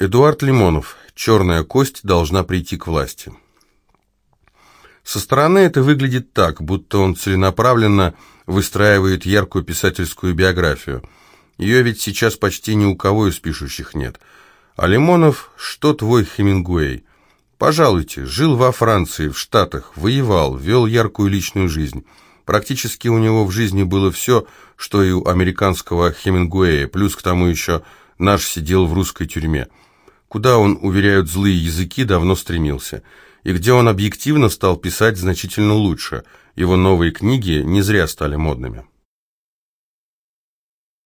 Эдуард Лимонов. «Черная кость должна прийти к власти». Со стороны это выглядит так, будто он целенаправленно выстраивает яркую писательскую биографию. Ее ведь сейчас почти ни у кого из пишущих нет. А Лимонов, что твой Хемингуэй? Пожалуйте, жил во Франции, в Штатах, воевал, вел яркую личную жизнь. Практически у него в жизни было все, что и у американского Хемингуэя, плюс к тому еще наш сидел в русской тюрьме. Куда он, уверяют злые языки, давно стремился. И где он объективно стал писать значительно лучше. Его новые книги не зря стали модными.